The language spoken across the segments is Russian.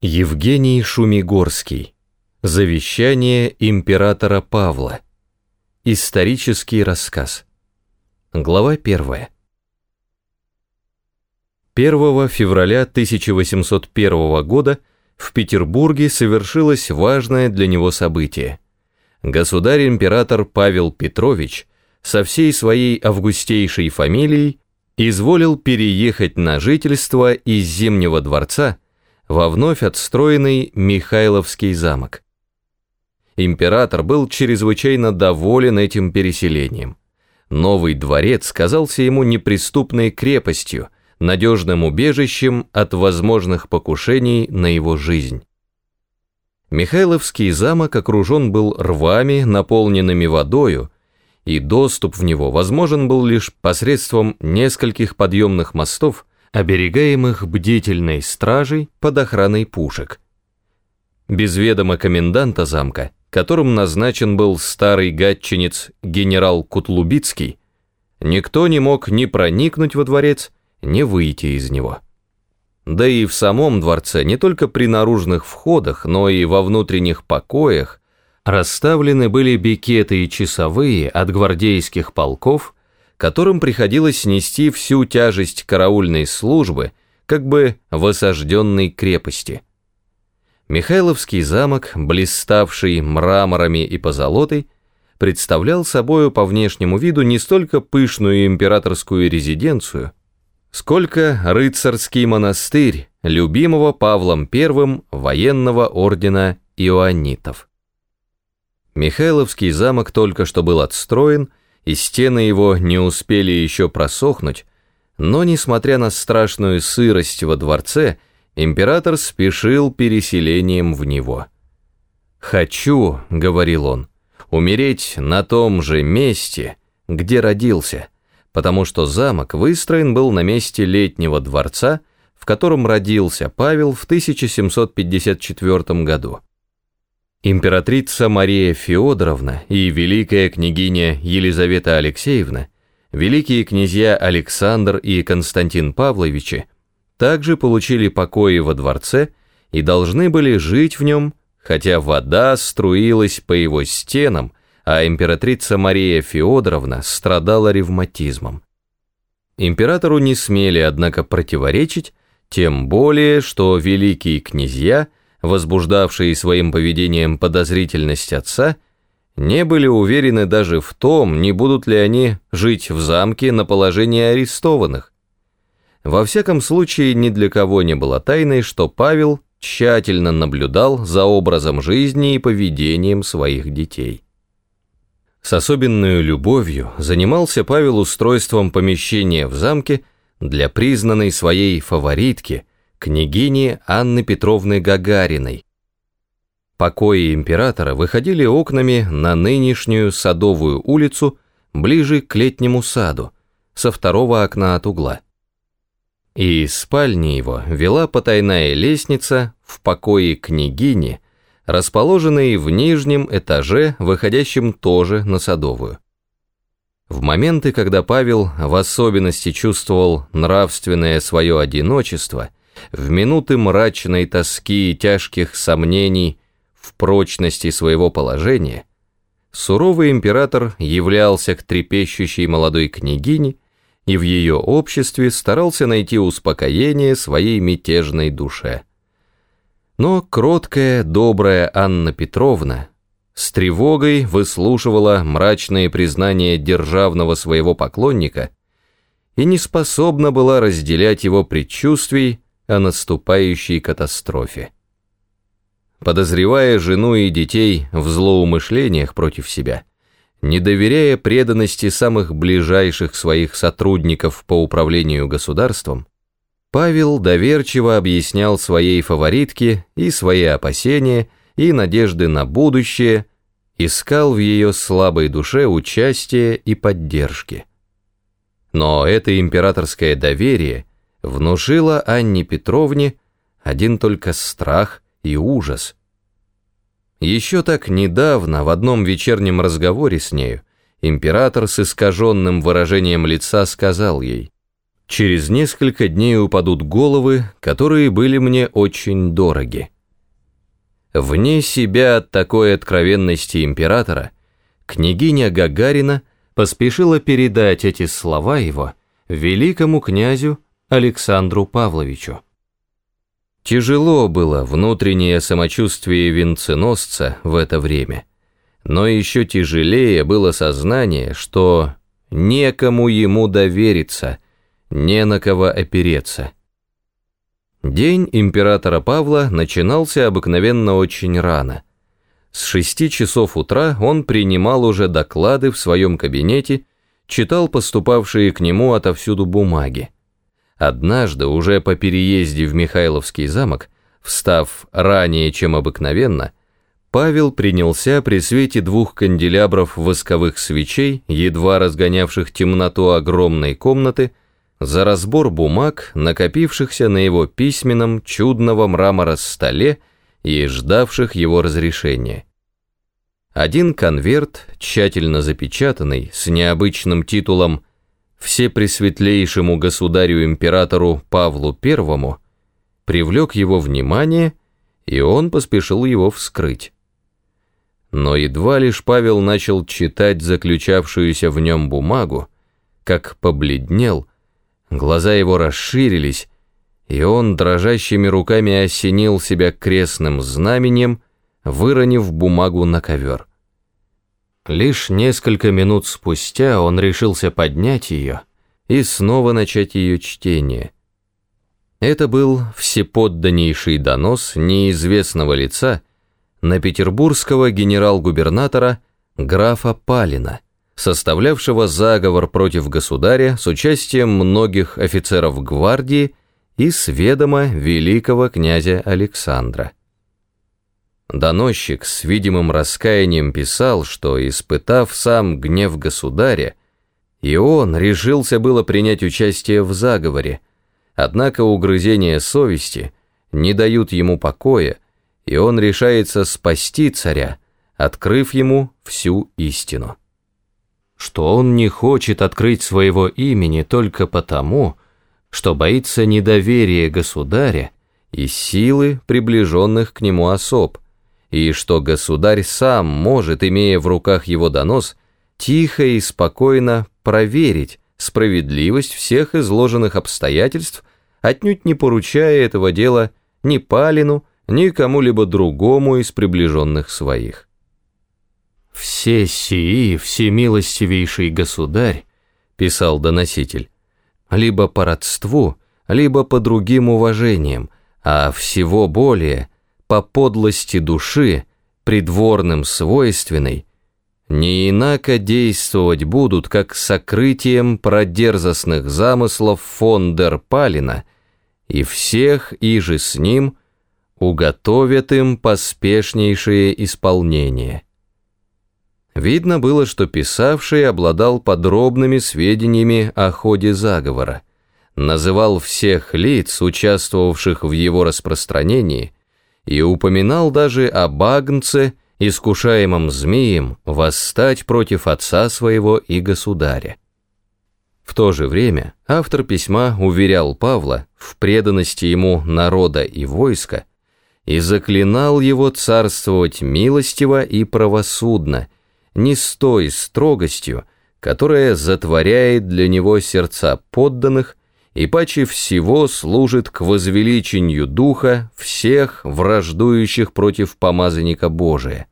Евгений Шумигорский. Завещание императора Павла. Исторический рассказ. Глава 1. 1 февраля 1801 года в Петербурге совершилось важное для него событие. Государь-император Павел Петрович со всей своей августейшей фамилией изволил переехать на жительство из Зимнего дворца во вновь отстроенный Михайловский замок. Император был чрезвычайно доволен этим переселением. Новый дворец казался ему неприступной крепостью, надежным убежищем от возможных покушений на его жизнь. Михайловский замок окружен был рвами, наполненными водою, и доступ в него возможен был лишь посредством нескольких подъемных мостов, оберегаемых бдительной стражей под охраной пушек. Без ведома коменданта замка, которым назначен был старый гатчинец генерал Кутлубицкий, никто не мог ни проникнуть во дворец, ни выйти из него. Да и в самом дворце не только при наружных входах, но и во внутренних покоях расставлены были бикеты и часовые от гвардейских полков которым приходилось нести всю тяжесть караульной службы, как бы в осажденной крепости. Михайловский замок, блиставший мраморами и позолотой, представлял собою по внешнему виду не столько пышную императорскую резиденцию, сколько рыцарский монастырь любимого Павлом I военного ордена иоаннитов. Михайловский замок только что был отстроен и стены его не успели еще просохнуть, но, несмотря на страшную сырость во дворце, император спешил переселением в него. «Хочу», — говорил он, — «умереть на том же месте, где родился, потому что замок выстроен был на месте летнего дворца, в котором родился Павел в 1754 году. Императрица Мария Феодоровна и великая княгиня Елизавета Алексеевна, великие князья Александр и Константин Павловичи также получили покои во дворце и должны были жить в нем, хотя вода струилась по его стенам, а императрица Мария Феодоровна страдала ревматизмом. Императору не смели, однако, противоречить, тем более, что великие князья – возбуждавшие своим поведением подозрительность отца, не были уверены даже в том, не будут ли они жить в замке на положении арестованных. Во всяком случае, ни для кого не было тайной, что Павел тщательно наблюдал за образом жизни и поведением своих детей. С особенной любовью занимался Павел устройством помещения в замке для признанной своей фаворитки, княгини Анны Петровны Гагариной. Покои императора выходили окнами на нынешнюю Садовую улицу ближе к летнему саду, со второго окна от угла. И из спальни его вела потайная лестница в покое княгини, расположенной в нижнем этаже, выходящем тоже на Садовую. В моменты, когда Павел в особенности чувствовал нравственное свое одиночество – в минуты мрачной тоски и тяжких сомнений в прочности своего положения, суровый император являлся к трепещущей молодой княгине и в ее обществе старался найти успокоение своей мятежной душе. Но кроткая, добрая Анна Петровна с тревогой выслушивала мрачные признания державного своего поклонника и не способна была разделять его предчувствий о наступающей катастрофе. Подозревая жену и детей в злоумышлениях против себя, не доверяя преданности самых ближайших своих сотрудников по управлению государством, Павел доверчиво объяснял своей фаворитке и свои опасения, и надежды на будущее, искал в ее слабой душе участия и поддержки. Но это императорское доверие внушила Анне Петровне один только страх и ужас. Еще так недавно в одном вечернем разговоре с нею император с искаженным выражением лица сказал ей, Через несколько дней упадут головы, которые были мне очень дороги. Вне себя от такой откровенности императора, княгиня Гагарина поспешила передать эти слова его великому князю Александру Павловичу. Тяжело было внутреннее самочувствие венценосца в это время, но еще тяжелее было сознание, что некому ему довериться, не на кого опереться. День императора Павла начинался обыкновенно очень рано. С шести часов утра он принимал уже доклады в своем кабинете, читал поступавшие к нему отовсюду бумаги. Однажды, уже по переезде в Михайловский замок, встав ранее, чем обыкновенно, Павел принялся при свете двух канделябров восковых свечей, едва разгонявших темноту огромной комнаты, за разбор бумаг, накопившихся на его письменном чудного мрамора столе и ждавших его разрешения. Один конверт, тщательно запечатанный, с необычным титулом «Всепресветлейшему государю-императору Павлу I», привлек его внимание, и он поспешил его вскрыть. Но едва лишь Павел начал читать заключавшуюся в нем бумагу, как побледнел, глаза его расширились, и он дрожащими руками осенил себя крестным знаменем, выронив бумагу на ковер. Лишь несколько минут спустя он решился поднять ее и снова начать ее чтение. Это был всеподданнейший донос неизвестного лица, на петербургского генерал-губернатора графа Палина, составлявшего заговор против государя с участием многих офицеров гвардии и с ведома великого князя Александра. Доносчик с видимым раскаянием писал, что, испытав сам гнев государя, и он решился было принять участие в заговоре, однако угрызения совести не дают ему покоя, и он решается спасти царя, открыв ему всю истину. Что он не хочет открыть своего имени только потому, что боится недоверия государя и силы приближенных к нему особ, и что государь сам может, имея в руках его донос, тихо и спокойно проверить справедливость всех изложенных обстоятельств, отнюдь не поручая этого дела ни Палину, ни кому-либо другому из приближенных своих. «Все сии, всемилостивейший государь», — писал доноситель, «либо по родству, либо по другим уважениям, а всего более по подлости души, придворным свойственной, не инако действовать будут, как сокрытием продерзостных замыслов фон дер Палина и всех иже с ним — уготовят им поспешнейшее исполнение. Видно было, что писавший обладал подробными сведениями о ходе заговора, называл всех лиц, участвовавших в его распространении, и упоминал даже о Багнце, искушаемом змеем, восстать против отца своего и государя. В то же время автор письма уверял Павла в преданности ему народа и войска, и заклинал его царствовать милостиво и правосудно, не с той строгостью, которая затворяет для него сердца подданных и паче всего служит к возвеличению духа всех враждующих против помазанника Божия.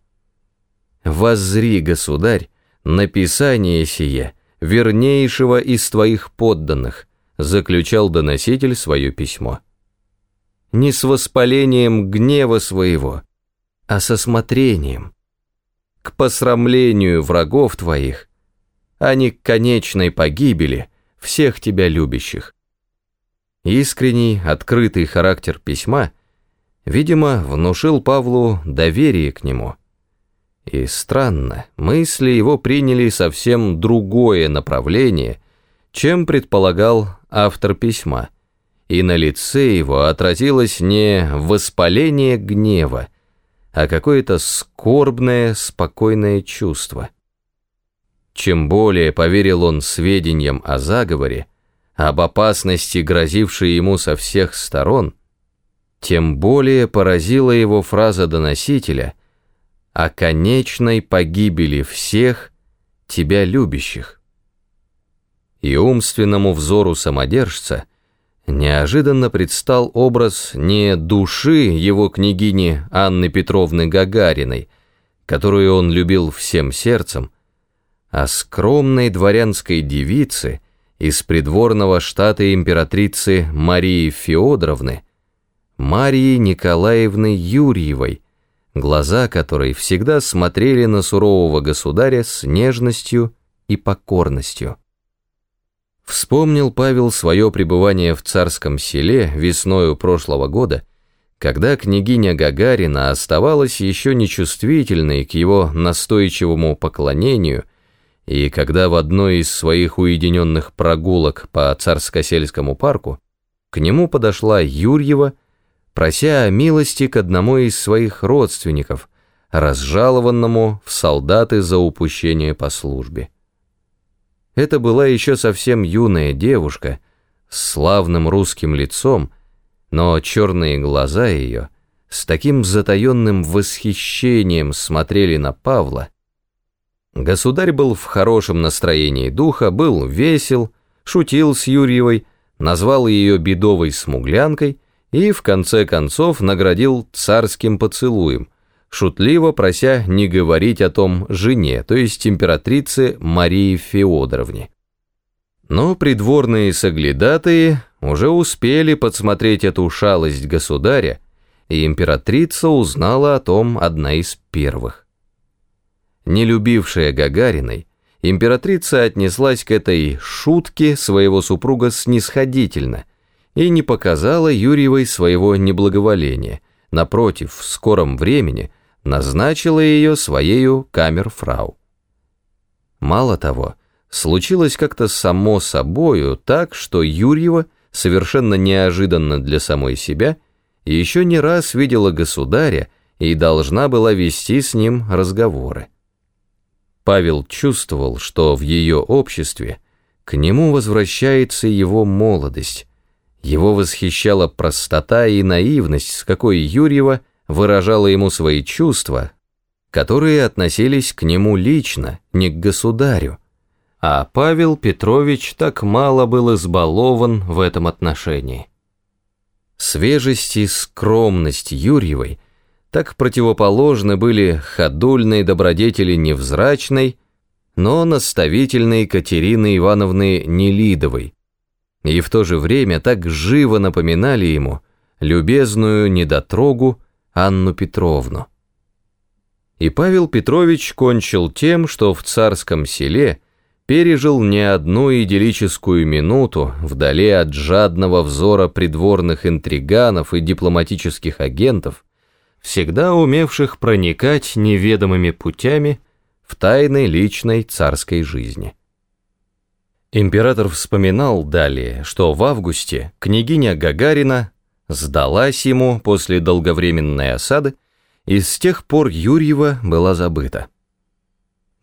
«Воззри, государь, написание сие, вернейшего из твоих подданных», заключал доноситель свое письмо не с воспалением гнева своего, а со смотрением, к посрамлению врагов твоих, а не к конечной погибели всех тебя любящих. Искренний, открытый характер письма, видимо, внушил Павлу доверие к нему. И странно, мысли его приняли совсем другое направление, чем предполагал автор письма – и на лице его отразилось не воспаление гнева, а какое-то скорбное, спокойное чувство. Чем более поверил он сведениям о заговоре, об опасности, грозившей ему со всех сторон, тем более поразила его фраза доносителя о конечной погибели всех тебя любящих. И умственному взору самодержца неожиданно предстал образ не души его княгини Анны Петровны Гагариной, которую он любил всем сердцем, а скромной дворянской девицы из придворного штата императрицы Марии Феодоровны, Марии Николаевны Юрьевой, глаза которой всегда смотрели на сурового государя с нежностью и покорностью. Вспомнил Павел свое пребывание в царском селе весною прошлого года, когда княгиня Гагарина оставалась еще нечувствительной к его настойчивому поклонению, и когда в одной из своих уединенных прогулок по царско-сельскому парку к нему подошла Юрьева, прося о милости к одному из своих родственников, разжалованному в солдаты за упущение по службе. Это была еще совсем юная девушка с славным русским лицом, но черные глаза ее с таким затаенным восхищением смотрели на Павла. Государь был в хорошем настроении духа, был весел, шутил с Юрьевой, назвал ее бедовой смуглянкой и в конце концов наградил царским поцелуем, шутливо прося не говорить о том жене, то есть императрице Марии Феодоровне. Но придворные соглядатые уже успели подсмотреть эту шалость государя, и императрица узнала о том одна из первых. Не любившая Гагариной, императрица отнеслась к этой шутке своего супруга снисходительно и не показала Юрьевой своего неблаговоления, напротив, в скором времени назначила ее своею камерфрау. Мало того, случилось как-то само собою так, что Юрьева совершенно неожиданно для самой себя, еще не раз видела государя и должна была вести с ним разговоры. Павел чувствовал, что в ее обществе к нему возвращается его молодость, его восхищала простота и наивность, с какой Юрьева выражала ему свои чувства, которые относились к нему лично, не к государю, а Павел Петрович так мало был избалован в этом отношении. Свежесть и скромность Юрьевой так противоположны были ходульной добродетели невзрачной, но наставительной Катерины Ивановны Нелидовой, и в то же время так живо напоминали ему любезную недотрогу Анну Петровну. И Павел Петрович кончил тем, что в царском селе – пережил не одну идиллическую минуту вдали от жадного взора придворных интриганов и дипломатических агентов, всегда умевших проникать неведомыми путями в тайны личной царской жизни. Император вспоминал далее, что в августе княгиня Гагарина сдалась ему после долговременной осады, и с тех пор Юрьева была забыта.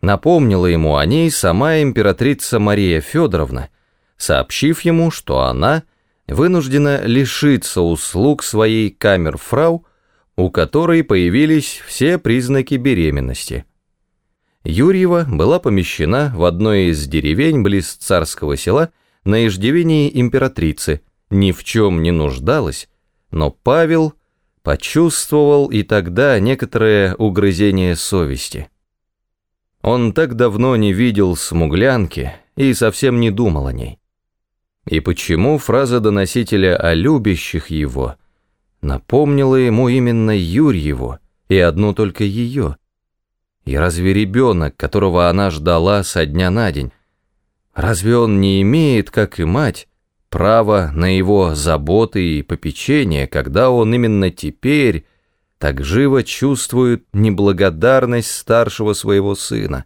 Напомнила ему о ней сама императрица Мария Федоровна, сообщив ему, что она вынуждена лишиться услуг своей камерфрау, у которой появились все признаки беременности. Юрьева была помещена в одной из деревень близ царского села на иждивении императрицы, ни в чем не нуждалась, но Павел почувствовал и тогда некоторое угрызение совести. Он так давно не видел смуглянки и совсем не думал о ней. И почему фраза доносителя о любящих его напомнила ему именно Юрьеву и одну только ее? И разве ребенок, которого она ждала со дня на день, разве он не имеет, как и мать, права на его заботы и попечение, когда он именно теперь так живо чувствует неблагодарность старшего своего сына.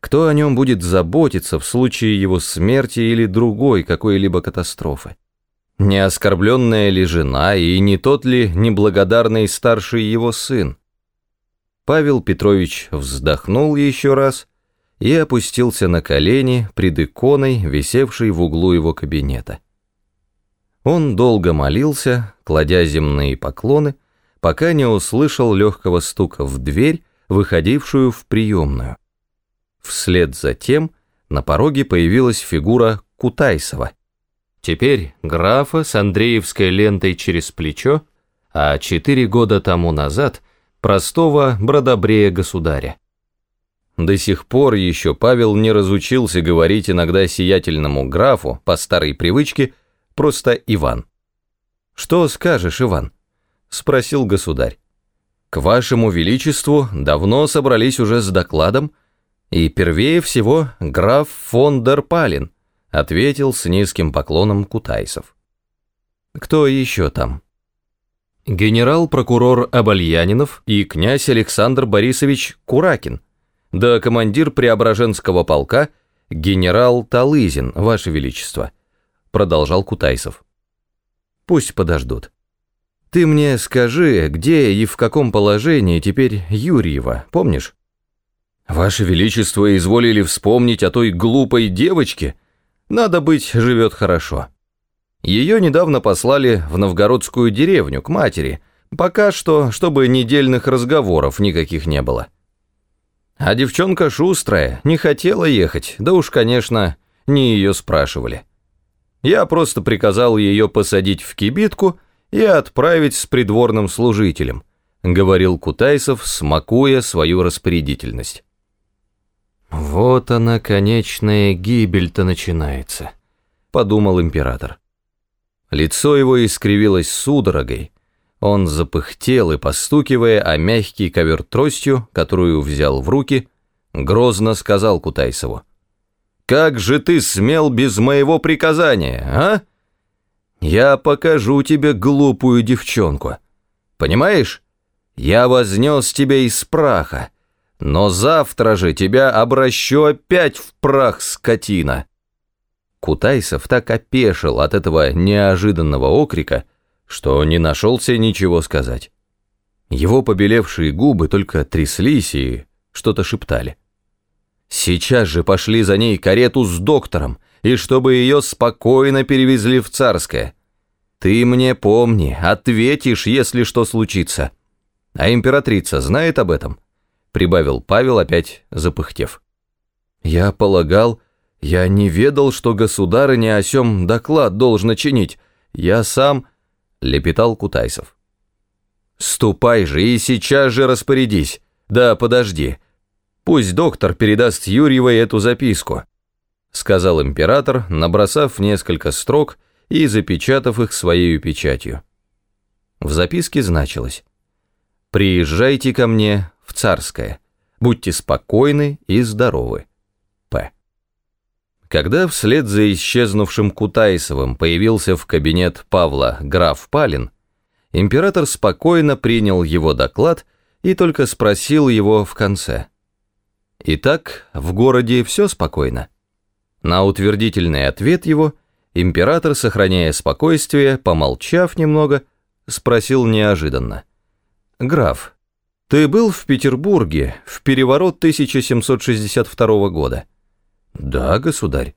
Кто о нем будет заботиться в случае его смерти или другой какой-либо катастрофы? Не оскорбленная ли жена и не тот ли неблагодарный старший его сын? Павел Петрович вздохнул еще раз и опустился на колени пред иконой, висевшей в углу его кабинета. Он долго молился, кладя земные поклоны, пока не услышал легкого стука в дверь, выходившую в приемную. Вслед за тем на пороге появилась фигура Кутайсова. Теперь графа с Андреевской лентой через плечо, а четыре года тому назад простого бродобрея государя. До сих пор еще Павел не разучился говорить иногда сиятельному графу по старой привычке просто Иван. «Что скажешь, Иван?» — спросил государь. «К вашему величеству давно собрались уже с докладом, и первее всего граф фон дер Палин», — ответил с низким поклоном Кутайсов. «Кто еще там?» «Генерал-прокурор Абальянинов и князь Александр Борисович Куракин, да командир Преображенского полка генерал Талызин, ваше величество» продолжал Кутайсов. Пусть подождут. Ты мне скажи, где и в каком положении теперь Юрьева, помнишь? Ваше Величество изволили вспомнить о той глупой девочке? Надо быть, живет хорошо. Ее недавно послали в новгородскую деревню к матери, пока что, чтобы недельных разговоров никаких не было. А девчонка шустрая, не хотела ехать, да уж, конечно, не ее спрашивали. Я просто приказал ее посадить в кибитку и отправить с придворным служителем, говорил Кутайсов, смакуя свою распорядительность. Вот она, конечная гибель-то начинается, подумал император. Лицо его искривилось судорогой, он запыхтел и, постукивая о мягкий ковер тростью, которую взял в руки, грозно сказал Кутайсову. Как же ты смел без моего приказания, а? Я покажу тебе глупую девчонку. Понимаешь? Я вознес тебя из праха, но завтра же тебя обращу опять в прах, скотина. Кутайсов так опешил от этого неожиданного окрика, что не нашелся ничего сказать. Его побелевшие губы только тряслись и что-то шептали. Сейчас же пошли за ней карету с доктором, и чтобы ее спокойно перевезли в Царское. Ты мне помни, ответишь, если что случится. А императрица знает об этом?» Прибавил Павел, опять запыхтев. «Я полагал, я не ведал, что государыня о сём доклад должна чинить. Я сам...» — лепетал Кутайсов. «Ступай же и сейчас же распорядись. Да, подожди, Пусть доктор передаст Юрьевой эту записку», сказал император, набросав несколько строк и запечатав их своей печатью. В записке значилось «Приезжайте ко мне Царское, будьте спокойны и здоровы. П». Когда вслед за исчезнувшим Кутайсовым появился в кабинет Павла граф Палин, император спокойно принял его доклад и только спросил его в конце – Итак, в городе все спокойно. На утвердительный ответ его император, сохраняя спокойствие, помолчав немного, спросил неожиданно. «Граф, ты был в Петербурге в переворот 1762 года?» «Да, государь».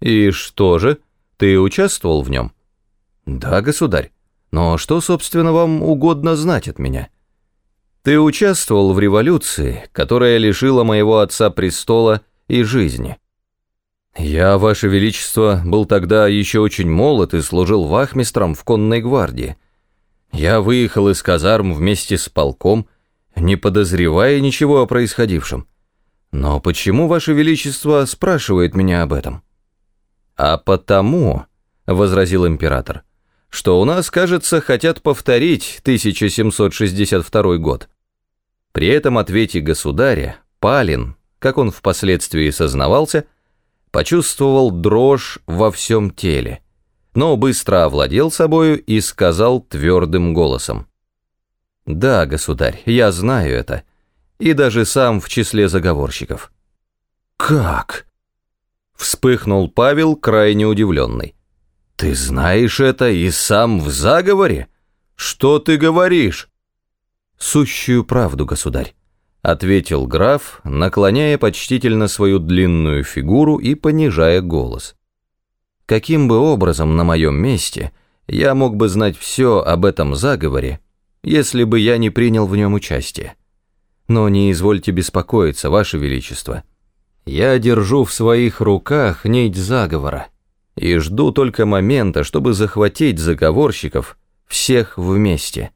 «И что же, ты участвовал в нем?» «Да, государь. Но что, собственно, вам угодно знать от меня?» Ты участвовал в революции, которая лишила моего отца престола и жизни. Я, Ваше Величество, был тогда еще очень молод и служил вахмистром в конной гвардии. Я выехал из казарм вместе с полком, не подозревая ничего о происходившем. Но почему Ваше Величество спрашивает меня об этом? А потому, — возразил император, — что у нас, кажется, хотят повторить 1762 год. При этом ответе государя Палин, как он впоследствии сознавался, почувствовал дрожь во всем теле, но быстро овладел собою и сказал твердым голосом. «Да, государь, я знаю это, и даже сам в числе заговорщиков». «Как?» Вспыхнул Павел, крайне удивленный. «Ты знаешь это и сам в заговоре? Что ты говоришь?» «Сущую правду, государь», ответил граф, наклоняя почтительно свою длинную фигуру и понижая голос. Каким бы образом на моем месте я мог бы знать все об этом заговоре, если бы я не принял в нем участие? Но не извольте беспокоиться, Ваше Величество. Я держу в своих руках нить заговора и жду только момента, чтобы захватить заговорщиков всех вместе.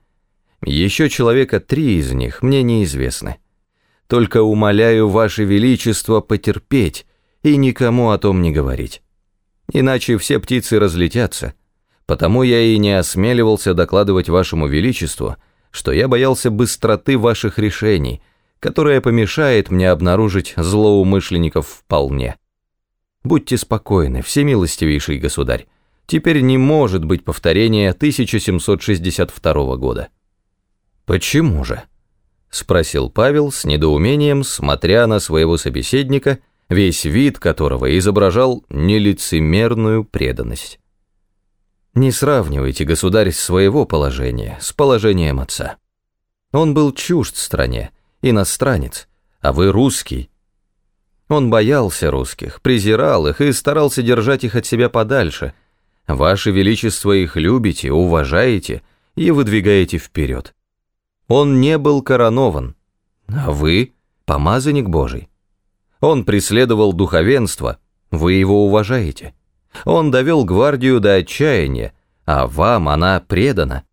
Еще человека три из них мне неизвестны. Только умоляю Ваше Величество потерпеть и никому о том не говорить. Иначе все птицы разлетятся. Потому я и не осмеливался докладывать Вашему Величеству, что я боялся быстроты ваших решений, которая помешает мне обнаружить злоумышленников вполне. Будьте спокойны, всемилостивейший государь. Теперь не может быть повторения 1762 года. Почему же? Спросил Павел с недоумением, смотря на своего собеседника, весь вид которого изображал нелицемерную преданность. Не сравнивайте, государь, своего положения с положением отца. Он был чужд стране, иностранец, а вы русский. Он боялся русских, презирал их и старался держать их от себя подальше. Ваше Величество их любите, уважаете и выдвигаете вперед. Он не был коронован, а вы — помазанник Божий. Он преследовал духовенство, вы его уважаете. Он довел гвардию до отчаяния, а вам она предана.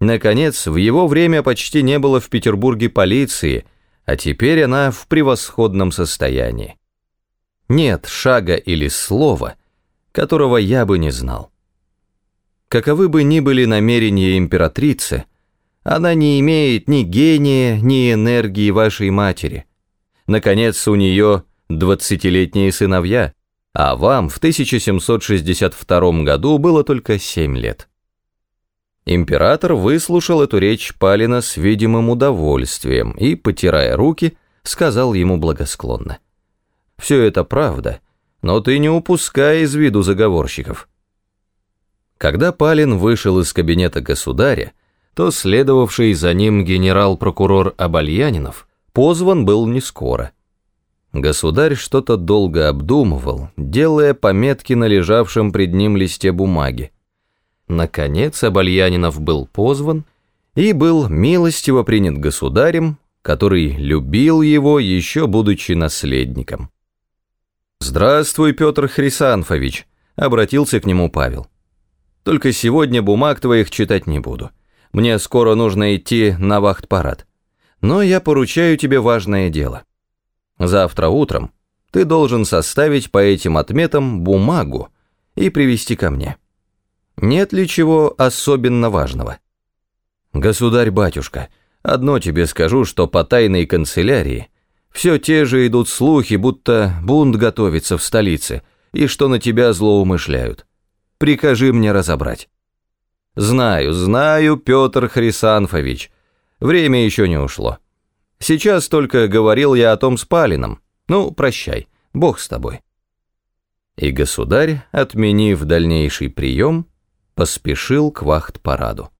Наконец, в его время почти не было в Петербурге полиции, а теперь она в превосходном состоянии. Нет шага или слова, которого я бы не знал. Каковы бы ни были намерения императрицы, она не имеет ни гения, ни энергии вашей матери. Наконец, у нее двадцатилетние сыновья, а вам в 1762 году было только семь лет. Император выслушал эту речь Палина с видимым удовольствием и, потирая руки, сказал ему благосклонно. «Все это правда, но ты не упускай из виду заговорщиков». Когда Палин вышел из кабинета государя, то следовавший за ним генерал-прокурор Абальянинов позван был не скоро. Государь что-то долго обдумывал, делая пометки на лежавшем пред ним листе бумаги. Наконец Абальянинов был позван и был милостиво принят государем, который любил его, еще будучи наследником. «Здравствуй, Петр Хрисанфович», — обратился к нему Павел. «Только сегодня бумаг твоих читать не буду. Мне скоро нужно идти на вахт-парад. Но я поручаю тебе важное дело. Завтра утром ты должен составить по этим отметам бумагу и привести ко мне. Нет ли чего особенно важного? Государь-батюшка, одно тебе скажу, что по тайной канцелярии все те же идут слухи, будто бунт готовится в столице и что на тебя злоумышляют. Прикажи мне разобрать. Знаю, знаю, Петр Хрисанфович. Время еще не ушло. Сейчас только говорил я о том с Палином. Ну, прощай, Бог с тобой. И государь, отменив дальнейший прием, поспешил к вахт-параду.